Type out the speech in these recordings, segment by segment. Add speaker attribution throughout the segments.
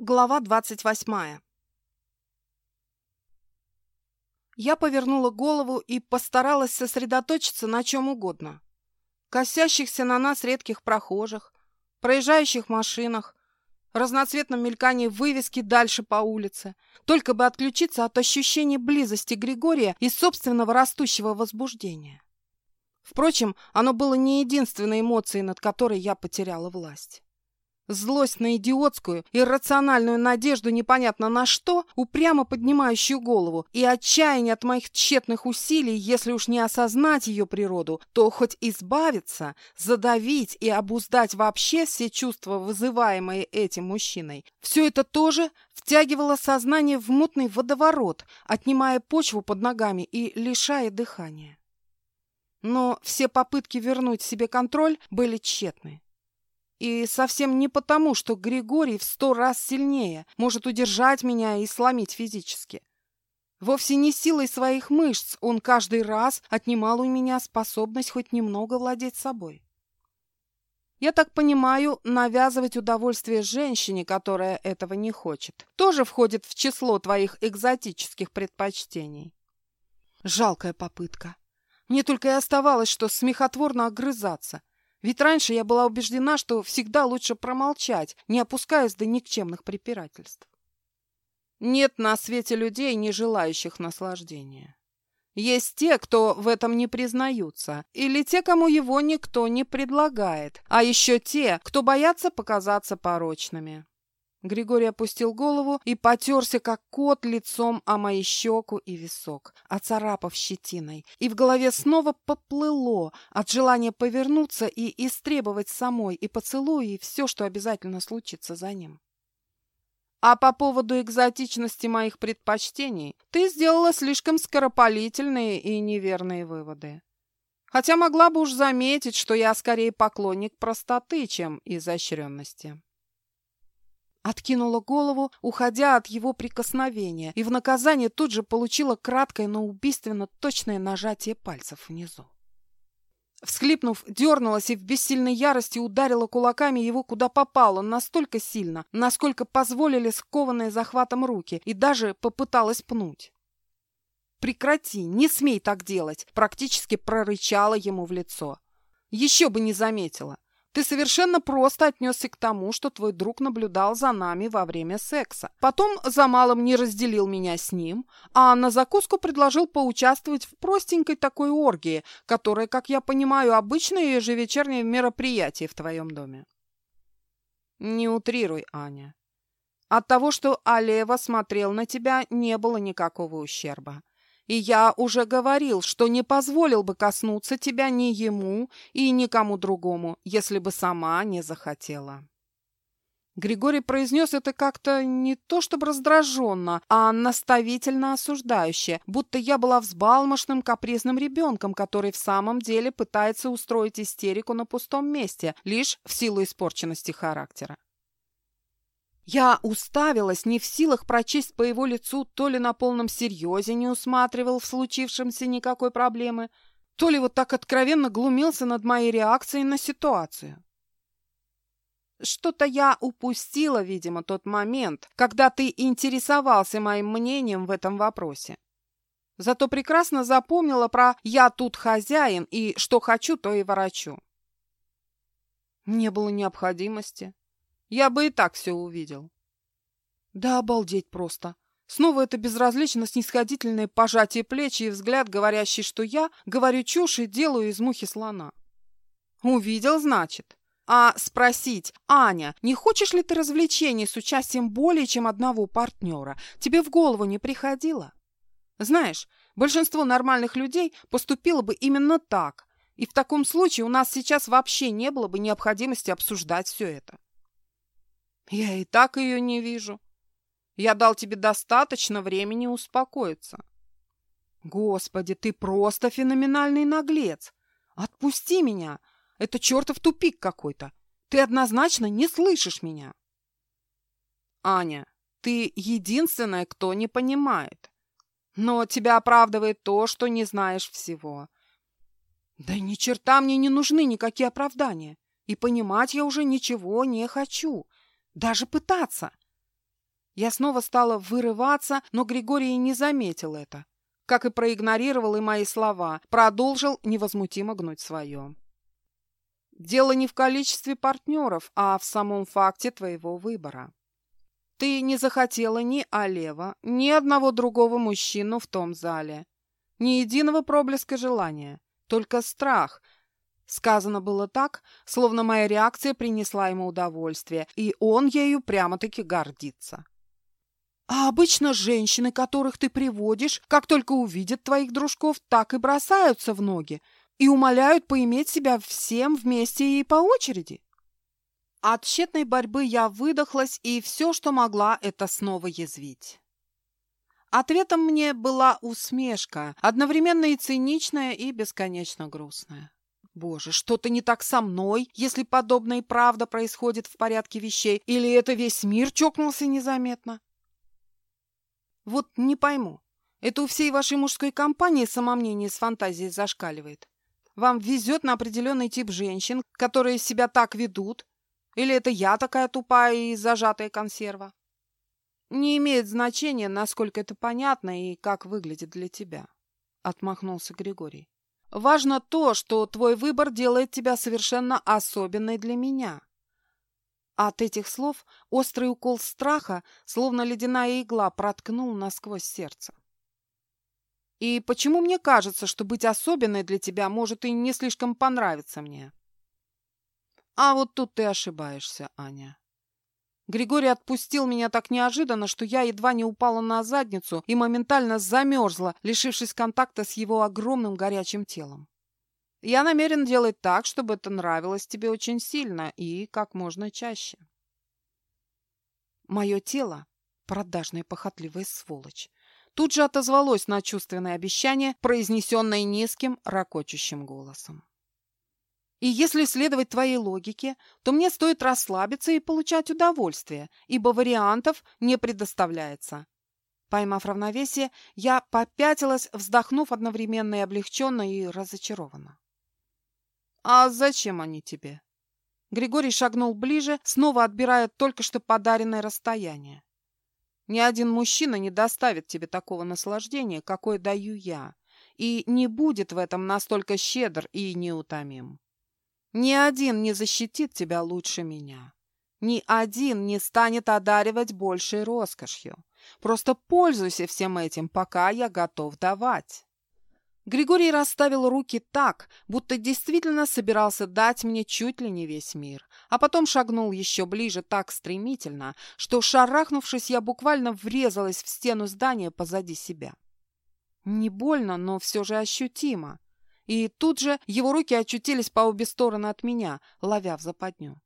Speaker 1: Глава двадцать восьмая Я повернула голову и постаралась сосредоточиться на чем угодно. Косящихся на нас редких прохожих, проезжающих машинах, разноцветном мелькании вывески дальше по улице, только бы отключиться от ощущения близости Григория и собственного растущего возбуждения. Впрочем, оно было не единственной эмоцией, над которой я потеряла власть. Злость на идиотскую, иррациональную надежду непонятно на что, упрямо поднимающую голову, и отчаяние от моих тщетных усилий, если уж не осознать ее природу, то хоть избавиться, задавить и обуздать вообще все чувства, вызываемые этим мужчиной. Все это тоже втягивало сознание в мутный водоворот, отнимая почву под ногами и лишая дыхания. Но все попытки вернуть себе контроль были тщетны. И совсем не потому, что Григорий в сто раз сильнее, может удержать меня и сломить физически. Вовсе не силой своих мышц он каждый раз отнимал у меня способность хоть немного владеть собой. Я так понимаю, навязывать удовольствие женщине, которая этого не хочет, тоже входит в число твоих экзотических предпочтений. Жалкая попытка. Мне только и оставалось, что смехотворно огрызаться, ведь раньше я была убеждена, что всегда лучше промолчать, не опускаясь до никчемных препирательств. Нет на свете людей, не желающих наслаждения. Есть те, кто в этом не признаются, или те, кому его никто не предлагает, а еще те, кто боятся показаться порочными. Григорий опустил голову и потерся, как кот, лицом о мои щеку и висок, оцарапав щетиной. И в голове снова поплыло от желания повернуться и истребовать самой и поцелуй, и все, что обязательно случится за ним. А по поводу экзотичности моих предпочтений ты сделала слишком скоропалительные и неверные выводы. Хотя могла бы уж заметить, что я скорее поклонник простоты, чем изощренности. Откинула голову, уходя от его прикосновения, и в наказание тут же получила краткое, но убийственно точное нажатие пальцев внизу. Всхлипнув, дернулась и в бессильной ярости ударила кулаками его куда попало, настолько сильно, насколько позволили скованные захватом руки, и даже попыталась пнуть. «Прекрати, не смей так делать!» практически прорычала ему в лицо. Еще бы не заметила. Ты совершенно просто отнесся к тому, что твой друг наблюдал за нами во время секса. Потом за малым не разделил меня с ним, а на закуску предложил поучаствовать в простенькой такой оргии, которая, как я понимаю, обычное ежевечернее мероприятие в твоем доме. Не утрируй, Аня. От того, что Алева смотрел на тебя, не было никакого ущерба. И я уже говорил, что не позволил бы коснуться тебя ни ему и никому другому, если бы сама не захотела. Григорий произнес это как-то не то чтобы раздраженно, а наставительно осуждающе, будто я была взбалмошным капризным ребенком, который в самом деле пытается устроить истерику на пустом месте, лишь в силу испорченности характера. Я уставилась, не в силах прочесть по его лицу, то ли на полном серьезе не усматривал в случившемся никакой проблемы, то ли вот так откровенно глумился над моей реакцией на ситуацию. Что-то я упустила, видимо, тот момент, когда ты интересовался моим мнением в этом вопросе. Зато прекрасно запомнила про «я тут хозяин» и «что хочу, то и ворочу». Не было необходимости. Я бы и так все увидел. Да обалдеть просто. Снова это безразлично снисходительное пожатие плеч и взгляд, говорящий, что я говорю чушь и делаю из мухи слона. Увидел, значит. А спросить, Аня, не хочешь ли ты развлечений с участием более чем одного партнера, тебе в голову не приходило? Знаешь, большинство нормальных людей поступило бы именно так, и в таком случае у нас сейчас вообще не было бы необходимости обсуждать все это. Я и так ее не вижу. Я дал тебе достаточно времени успокоиться. Господи, ты просто феноменальный наглец. Отпусти меня. Это чертов тупик какой-то. Ты однозначно не слышишь меня. Аня, ты единственная, кто не понимает. Но тебя оправдывает то, что не знаешь всего. Да ни черта мне не нужны никакие оправдания. И понимать я уже ничего не хочу. Даже пытаться. Я снова стала вырываться, но Григорий не заметил это. Как и проигнорировал и мои слова, продолжил невозмутимо гнуть свое. Дело не в количестве партнеров, а в самом факте твоего выбора. Ты не захотела ни Олева, ни одного другого мужчину в том зале. Ни единого проблеска желания, только страх. Сказано было так, словно моя реакция принесла ему удовольствие, и он ею прямо-таки гордится. А обычно женщины, которых ты приводишь, как только увидят твоих дружков, так и бросаются в ноги и умоляют поиметь себя всем вместе и по очереди. От тщетной борьбы я выдохлась, и все, что могла, это снова язвить. Ответом мне была усмешка, одновременно и циничная, и бесконечно грустная. Боже, что-то не так со мной, если подобное и правда происходит в порядке вещей, или это весь мир чокнулся незаметно? Вот не пойму. Это у всей вашей мужской компании самомнение с фантазией зашкаливает. Вам везет на определенный тип женщин, которые себя так ведут? Или это я такая тупая и зажатая консерва? Не имеет значения, насколько это понятно и как выглядит для тебя. Отмахнулся Григорий. Важно то, что твой выбор делает тебя совершенно особенной для меня. От этих слов острый укол страха, словно ледяная игла, проткнул насквозь сердце. И почему мне кажется, что быть особенной для тебя может и не слишком понравиться мне? А вот тут ты ошибаешься, Аня. Григорий отпустил меня так неожиданно, что я едва не упала на задницу и моментально замерзла, лишившись контакта с его огромным горячим телом. Я намерен делать так, чтобы это нравилось тебе очень сильно и как можно чаще. Мое тело, продажная похотливая сволочь, тут же отозвалось на чувственное обещание, произнесенное низким, ракочущим голосом. И если следовать твоей логике, то мне стоит расслабиться и получать удовольствие, ибо вариантов не предоставляется. Поймав равновесие, я попятилась, вздохнув одновременно и облегченно, и разочарованно. «А зачем они тебе?» Григорий шагнул ближе, снова отбирая только что подаренное расстояние. «Ни один мужчина не доставит тебе такого наслаждения, какое даю я, и не будет в этом настолько щедр и неутомим. Ни один не защитит тебя лучше меня. Ни один не станет одаривать большей роскошью. Просто пользуйся всем этим, пока я готов давать». Григорий расставил руки так, будто действительно собирался дать мне чуть ли не весь мир, а потом шагнул еще ближе так стремительно, что, шарахнувшись, я буквально врезалась в стену здания позади себя. Не больно, но все же ощутимо. И тут же его руки очутились по обе стороны от меня, ловя в западню.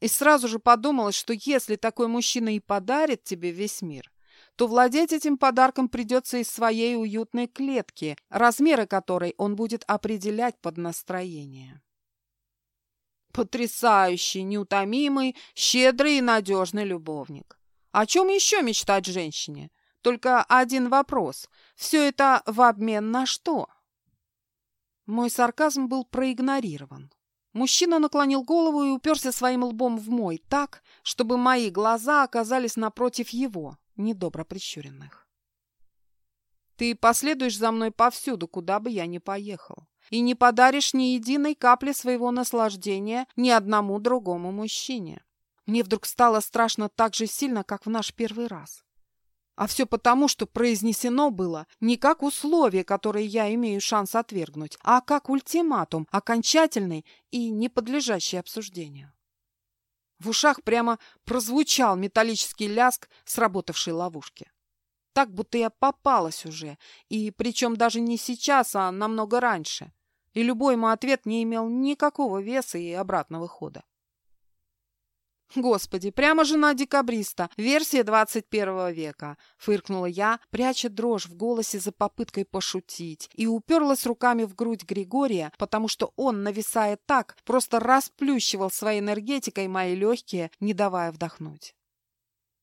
Speaker 1: И сразу же подумалось, что если такой мужчина и подарит тебе весь мир, то владеть этим подарком придется из своей уютной клетки, размеры которой он будет определять под настроение. Потрясающий, неутомимый, щедрый и надежный любовник. О чем еще мечтать женщине? Только один вопрос. Все это в обмен на что? Мой сарказм был проигнорирован. Мужчина наклонил голову и уперся своим лбом в мой так, чтобы мои глаза оказались напротив его недобро прищуренных. Ты последуешь за мной повсюду, куда бы я ни поехал, и не подаришь ни единой капли своего наслаждения ни одному другому мужчине. Мне вдруг стало страшно так же сильно, как в наш первый раз. А все потому, что произнесено было не как условие, которое я имею шанс отвергнуть, а как ультиматум, окончательный и не подлежащий обсуждению. В ушах прямо прозвучал металлический ляск сработавшей ловушки. Так, будто я попалась уже, и причем даже не сейчас, а намного раньше. И любой мой ответ не имел никакого веса и обратного хода. «Господи, прямо жена декабриста, версия 21 века», — фыркнула я, пряча дрожь в голосе за попыткой пошутить, и уперлась руками в грудь Григория, потому что он, нависая так, просто расплющивал своей энергетикой мои легкие, не давая вдохнуть.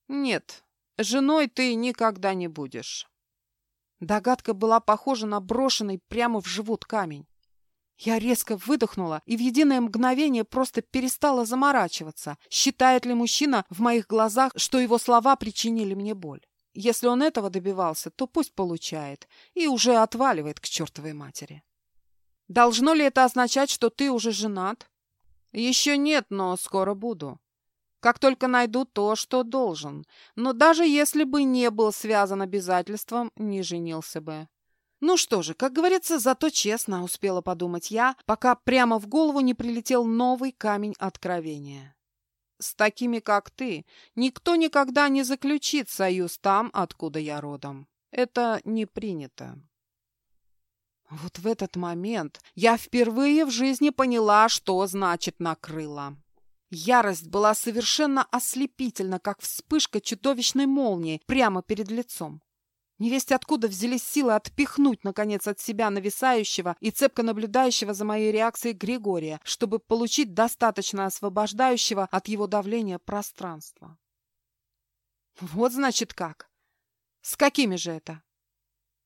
Speaker 1: «Нет, женой ты никогда не будешь». Догадка была похожа на брошенный прямо в живот камень. Я резко выдохнула и в единое мгновение просто перестала заморачиваться, считает ли мужчина в моих глазах, что его слова причинили мне боль. Если он этого добивался, то пусть получает и уже отваливает к чертовой матери. Должно ли это означать, что ты уже женат? Еще нет, но скоро буду. Как только найду то, что должен. Но даже если бы не был связан обязательством, не женился бы. Ну что же, как говорится, зато честно, успела подумать я, пока прямо в голову не прилетел новый камень откровения. С такими, как ты, никто никогда не заключит союз там, откуда я родом. Это не принято. Вот в этот момент я впервые в жизни поняла, что значит накрыло. Ярость была совершенно ослепительна, как вспышка чудовищной молнии прямо перед лицом. Невесть откуда взялись силы отпихнуть, наконец, от себя нависающего и цепко наблюдающего за моей реакцией Григория, чтобы получить достаточно освобождающего от его давления пространства. Вот значит как. С какими же это?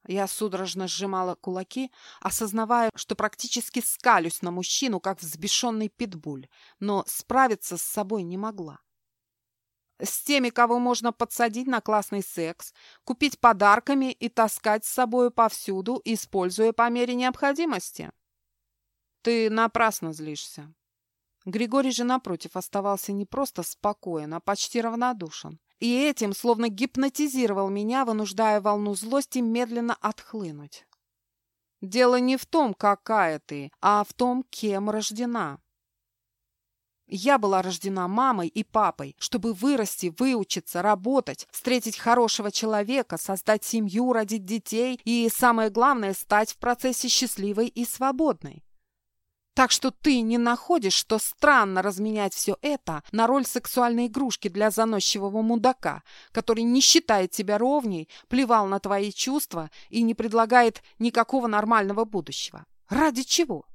Speaker 1: Я судорожно сжимала кулаки, осознавая, что практически скалюсь на мужчину, как взбешенный питбуль, но справиться с собой не могла. С теми, кого можно подсадить на классный секс, купить подарками и таскать с собой повсюду, используя по мере необходимости. Ты напрасно злишься. Григорий же, напротив, оставался не просто спокоен, а почти равнодушен. И этим словно гипнотизировал меня, вынуждая волну злости медленно отхлынуть. Дело не в том, какая ты, а в том, кем рождена. Я была рождена мамой и папой, чтобы вырасти, выучиться, работать, встретить хорошего человека, создать семью, родить детей и, самое главное, стать в процессе счастливой и свободной. Так что ты не находишь, что странно разменять все это на роль сексуальной игрушки для заносчивого мудака, который не считает тебя ровней, плевал на твои чувства и не предлагает никакого нормального будущего. Ради чего?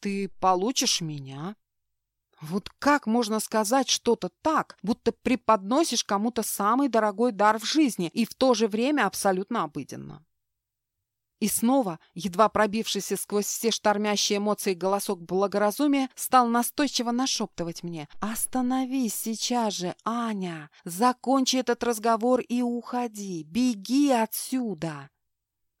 Speaker 1: Ты получишь меня, вот как можно сказать что-то так, будто преподносишь кому-то самый дорогой дар в жизни и в то же время абсолютно обыденно? И снова, едва пробившийся сквозь все штормящие эмоции голосок благоразумия, стал настойчиво нашептывать мне «Остановись сейчас же, Аня! Закончи этот разговор и уходи! Беги отсюда!»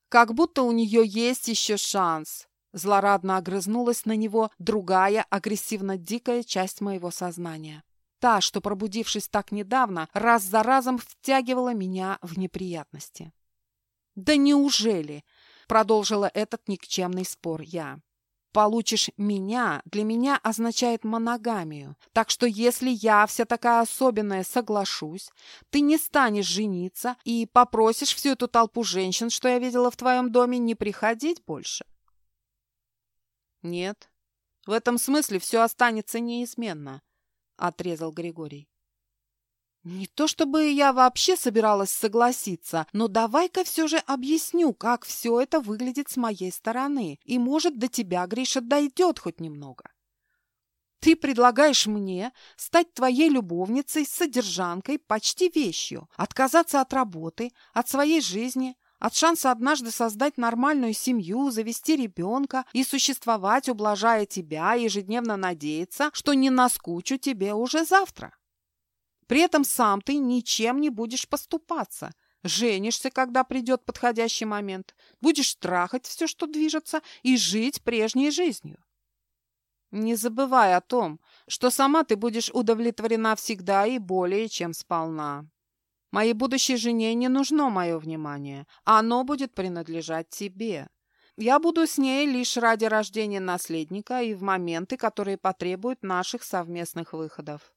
Speaker 1: Как будто у нее есть еще шанс. Злорадно огрызнулась на него другая агрессивно-дикая часть моего сознания. Та, что, пробудившись так недавно, раз за разом втягивала меня в неприятности. «Да неужели?» — продолжила этот никчемный спор я. «Получишь меня» для меня означает моногамию. Так что если я, вся такая особенная, соглашусь, ты не станешь жениться и попросишь всю эту толпу женщин, что я видела в твоем доме, не приходить больше. «Нет, в этом смысле все останется неизменно», — отрезал Григорий. «Не то чтобы я вообще собиралась согласиться, но давай-ка все же объясню, как все это выглядит с моей стороны, и, может, до тебя, Гриша, дойдет хоть немного. Ты предлагаешь мне стать твоей любовницей, содержанкой, почти вещью, отказаться от работы, от своей жизни, от шанса однажды создать нормальную семью, завести ребенка и существовать, ублажая тебя, ежедневно надеяться, что не наскучу тебе уже завтра. При этом сам ты ничем не будешь поступаться. Женишься, когда придет подходящий момент. Будешь трахать все, что движется, и жить прежней жизнью. Не забывай о том, что сама ты будешь удовлетворена всегда и более чем сполна. Моей будущей жене не нужно мое внимание. Оно будет принадлежать тебе. Я буду с ней лишь ради рождения наследника и в моменты, которые потребуют наших совместных выходов.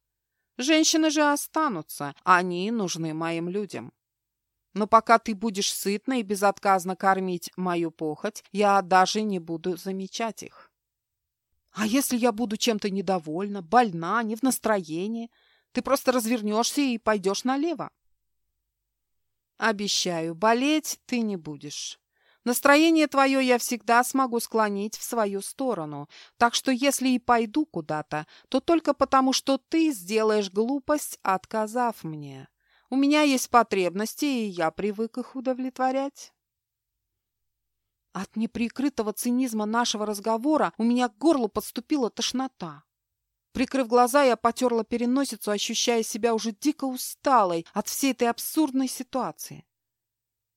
Speaker 1: Женщины же останутся, они нужны моим людям. Но пока ты будешь сытно и безотказно кормить мою похоть, я даже не буду замечать их. А если я буду чем-то недовольна, больна, не в настроении, ты просто развернешься и пойдешь налево. Обещаю, болеть ты не будешь. Настроение твое я всегда смогу склонить в свою сторону, так что если и пойду куда-то, то только потому, что ты сделаешь глупость, отказав мне. У меня есть потребности, и я привык их удовлетворять. От неприкрытого цинизма нашего разговора у меня к горлу подступила тошнота. Прикрыв глаза, я потерла переносицу, ощущая себя уже дико усталой от всей этой абсурдной ситуации.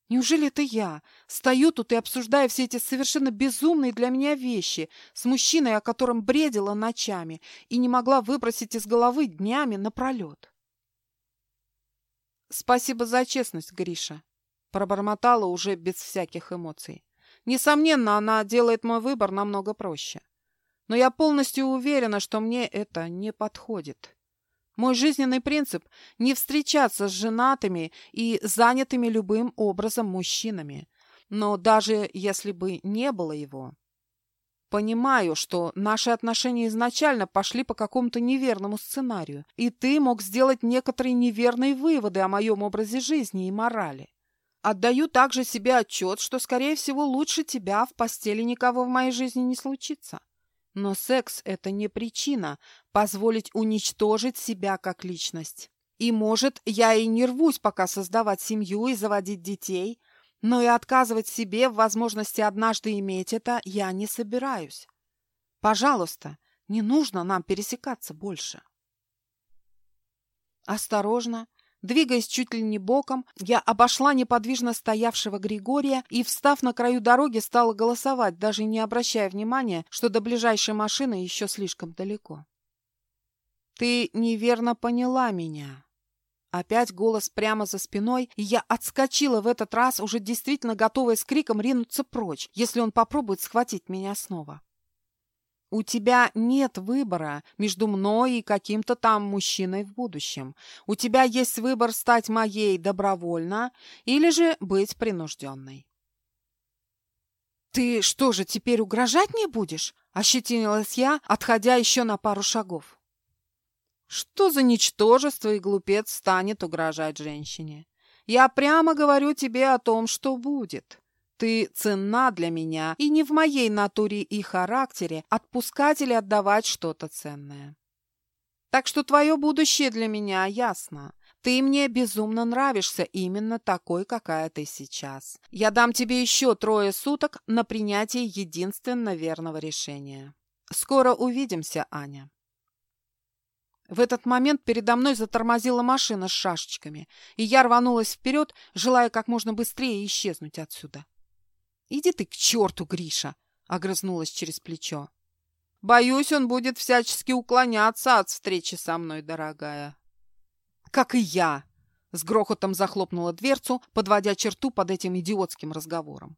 Speaker 1: Неужели это я стою тут и обсуждаю все эти совершенно безумные для меня вещи с мужчиной, о котором бредила ночами и не могла выбросить из головы днями напролет? «Спасибо за честность, Гриша», — пробормотала уже без всяких эмоций. «Несомненно, она делает мой выбор намного проще. Но я полностью уверена, что мне это не подходит. Мой жизненный принцип – не встречаться с женатыми и занятыми любым образом мужчинами. Но даже если бы не было его, Понимаю, что наши отношения изначально пошли по какому-то неверному сценарию, и ты мог сделать некоторые неверные выводы о моем образе жизни и морали. Отдаю также себе отчет, что, скорее всего, лучше тебя в постели никого в моей жизни не случится. Но секс – это не причина позволить уничтожить себя как личность. И, может, я и не рвусь пока создавать семью и заводить детей – но и отказывать себе в возможности однажды иметь это я не собираюсь. Пожалуйста, не нужно нам пересекаться больше. Осторожно, двигаясь чуть ли не боком, я обошла неподвижно стоявшего Григория и, встав на краю дороги, стала голосовать, даже не обращая внимания, что до ближайшей машины еще слишком далеко. «Ты неверно поняла меня», Опять голос прямо за спиной, и я отскочила в этот раз, уже действительно готовая с криком ринуться прочь, если он попробует схватить меня снова. У тебя нет выбора между мной и каким-то там мужчиной в будущем. У тебя есть выбор стать моей добровольно или же быть принужденной. «Ты что же, теперь угрожать мне будешь?» – ощетинилась я, отходя еще на пару шагов. Что за ничтожество и глупец станет угрожать женщине? Я прямо говорю тебе о том, что будет. Ты ценна для меня, и не в моей натуре и характере отпускать или отдавать что-то ценное. Так что твое будущее для меня ясно. Ты мне безумно нравишься именно такой, какая ты сейчас. Я дам тебе еще трое суток на принятие единственно верного решения. Скоро увидимся, Аня. В этот момент передо мной затормозила машина с шашечками, и я рванулась вперед, желая как можно быстрее исчезнуть отсюда. «Иди ты к черту, Гриша!» — огрызнулась через плечо. «Боюсь, он будет всячески уклоняться от встречи со мной, дорогая». «Как и я!» — с грохотом захлопнула дверцу, подводя черту под этим идиотским разговором.